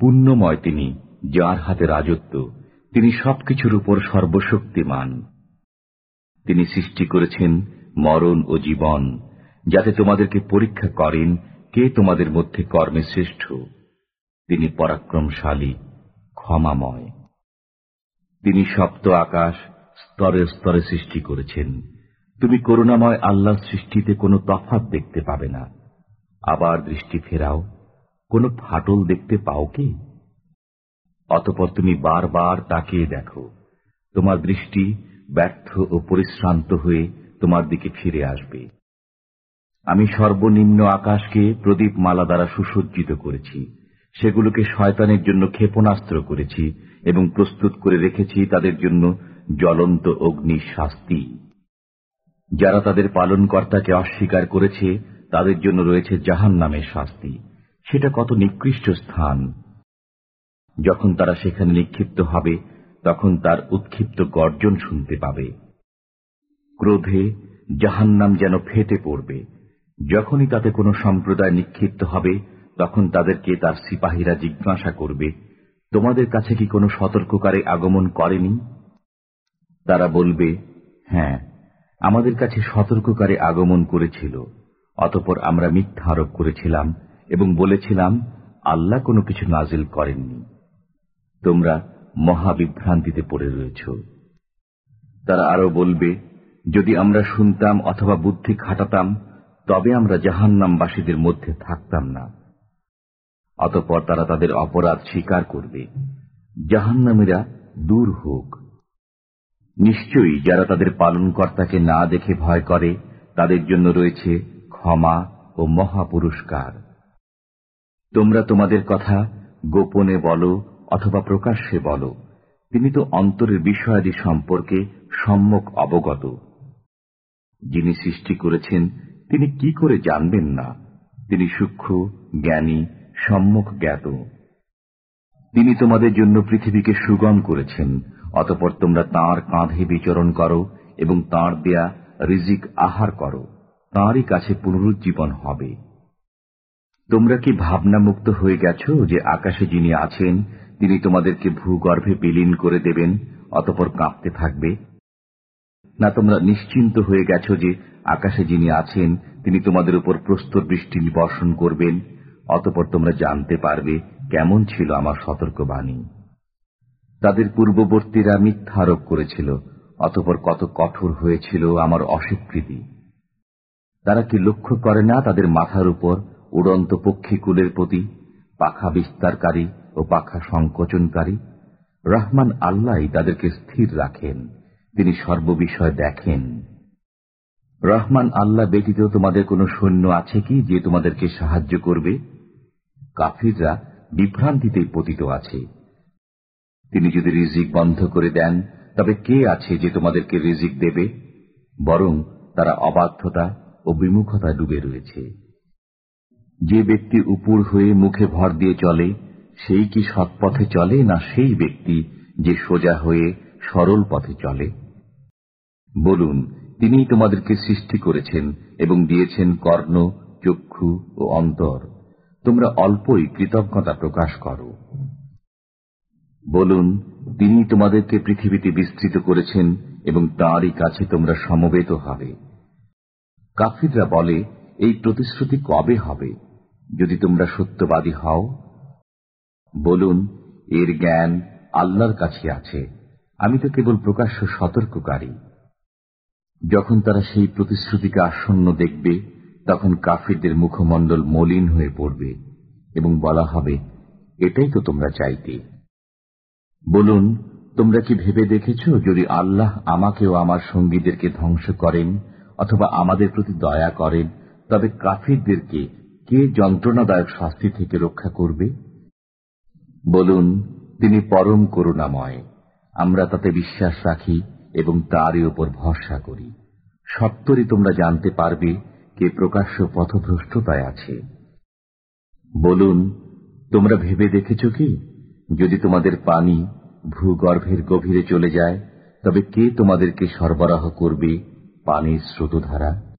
পুণ্যময় তিনি, যার হাতে রাজত্ব, তিনি সবকিছুর উপর সর্বশক্তিমান। তিনি সৃষ্টি করেছেন মরণ ও জীবন, যাতে তোমাদেরকে পরীক্ষা করেন কে তোমাদের মধ্যে কর্মে শ্রেষ্ঠ। তিনি পরাক্রমশালী, ক্ষমাময়। তিনি সপ্ত আকাশ স্তরে স্তরে সৃষ্টি করেছেন। তুমি করুণাময় আল্লাহ সৃষ্টিতে কোনো তফাত দেখতে পাবে না। আবার দৃষ্টি ফেরাও। কোনো ফাটল দেখতে পাও কি? অতপর তুমি বারবার তাকিয়ে দেখো। তোমার দৃষ্টি ব্যর্থ ও পরিশ্রান্ত হয়ে তোমার দিকে ফিরে আসবে। আমি সর্বনিম্ন আকাশকে প্রদীপ মালা দ্বারা সুসজ্জিত করেছি। সেগুলোকে শয়তানের জন্য ক্ষেপণাস্ত্র করেছি এবং প্রস্তুত করে রেখেছি তাদের জন্য জ্বলন্ত অগ্নি শাস্তি। যারা তাদের পালনকর্তাকে অস্বীকার করেছে, তাদের জন্য রয়েছে জাহান নামের শাস্তি। সেটা কত নিকৃষ্ট স্থান। যখন তারা সেখানে নিক্ষিপ্ত হবে, তখন তার উৎক্ষিপ্ত গর্জন শুনতে পাবে। ক্রোধে জাহান্নাম যেন ফেটে পড়বে। যখনই তাতে কোনো সম্প্রদায় নিক্ষিপ্ত হবে, তখন তাদেরকে তার সিপাহীরা জিজ্ঞাসা করবে, তোমাদের কাছে কি কোনো সতর্ককারে আগমন করেনি? তারা বলবে হ্যাঁ আমাদের কাছে সতর্ককারে আগমন করেছিল, অতপর আমরা মিথ্যা আরোপ করেছিলাম এবং বলেছিলাম, আল্লাহ কোনো কিছু নাজিল করেননি। তোমরা মহাবিভ্রান্তিতে পড়ে রয়েছ। তারা আরও বলবে, যদি আমরা শুনতাম অথবা বুদ্ধি খাটাতাম, তবে আমরা জাহান্নামবাসীদের মধ্যে থাকতাম না। অতপর তারা তাদের অপরাধ স্বীকার করবে। জাহান্নামীরা দূর হোক। নিশ্চয়ই যারা তাদের পালনকর্তাকে না দেখে ভয় করে, তাদের জন্য রয়েছে ক্ষমা ও মহাপুরস্কার। তোমরা তোমাদের কথা গোপনে বলো অথবা প্রকাশ্যে বলো। তিনি তো অন্তরের বিষয়াদি সম্পর্কে সম্যক অবগত। যিনি সৃষ্টি করেছেন, তিনি কি করে জানবেন না? তিনি সূক্ষ্ম, জ্ঞানী সম্মুখ জ্ঞাত। তিনি তোমাদের জন্য পৃথিবীকে সুগম করেছেন, অতপর তোমরা তাঁর কাঁধে বিচরণ করো এবং তাঁর দেয়া রিজিক আহার করো। তাঁরই কাছে পুনরুজ্জীবন হবে। তোমরা কি ভাবনামুক্ত হয়ে গেছ যে আকাশে যিনি আছেন, তিনি তোমাদেরকে ভূগর্ভে বিলীন করে দেবেন, অতপর কাঁপতে থাকবে? না, তোমরা নিশ্চিন্ত হয়ে গেছ যে আকাশে যিনি আছেন, তিনি তোমাদের উপর প্রস্তর বৃষ্টি বর্ষণ করবেন, অতপর তোমরা জানতে পারবে কেমন ছিল আমার সতর্কবাণী। তাদের পূর্ববর্তীরা মিথ্যা আরোপ করেছিল, অতপর কত কঠোর হয়েছিল আমার অস্বীকৃতি। তারা কি লক্ষ্য করে না তাদের মাথার উপর উড়ন্ত পক্ষীকুলের প্রতি পাখা বিস্তারকারী ও পাখা সংকোচনকারী, রহমান আল্লাহ তাদেরকে স্থির রাখেন, তিনি সর্ববিষয় দেখেন। রহমান আল্লাহ ব্যতীত তোমাদের কোনো সৈন্য আছে কি যে তোমাদেরকে সাহায্য করবে? কাফিররা বিভ্রান্তিতেই পতিত আছে। তিনি যদি রিজিক বন্ধ করে দেন, তবে কে আছে যে তোমাদেরকে রিজিক দেবে? বরং তারা অবাধ্যতা ও বিমুখতা ডুবে রয়েছে। যে ব্যক্তি উপর হয়ে মুখে ভর দিয়ে চলে, সেই কি সৎপথে চলে না সেই ব্যক্তি যে সোজা হয়ে সরল পথে চলে? বলুন তিনি তোমাদেরকে সৃষ্টি করেছেন এবং দিয়েছেন কর্ণ, চক্ষু ও অন্তর। তোমরা অল্পই কৃতজ্ঞতা প্রকাশ করো। বলুন তিনি তোমাদেরকে পৃথিবীতে বিস্তৃত করেছেন এবং তাঁরই কাছে তোমরা সমবেত হবে। কাফিররা বলে এই প্রতিশ্রুতি কবে হবে? যদি তোমরা সত্যবাদী হও? বলুন, এর জ্ঞান আল্লাহর কাছে আছে। আমি তো কেবল প্রকাশ্য সতর্ককারী। যখন তারা সেই প্রতিশ্রুতিকে আসন্ন দেখবে, তখন কাফিরদের মুখমণ্ডল মলিন হয়ে পড়বে এবং বলা হবে, এটাই তো তোমরা চাইতে। বলুন, তোমরা কি ভেবে দেখেছ যদি আল্লাহ আমাকে ও আমার সঙ্গীদেরকে ধ্বংস করেন অথবা আমাদের প্রতি দয়া করেন তবে কাফিরদেরকে কে যন্ত্রণাদায়ক শাস্তি থেকে রক্ষা করবে? বলুন, তিনি পরম করুণাময়। আমরা তাতে বিশ্বাস রাখি এবং তারই উপর ভরসা করি। সত্তরই তোমরা জানতে পারবে কে প্রকাশ্য পথভ্রষ্টতায় আছে। বলুন, তোমরা ভেবে দেখেছ কি? যদি তোমাদের পানি ভূগর্ভের গভীরে চলে যায়, তবে কে তোমাদেরকে সরবরাহ করবে পানির স্রোতধারা?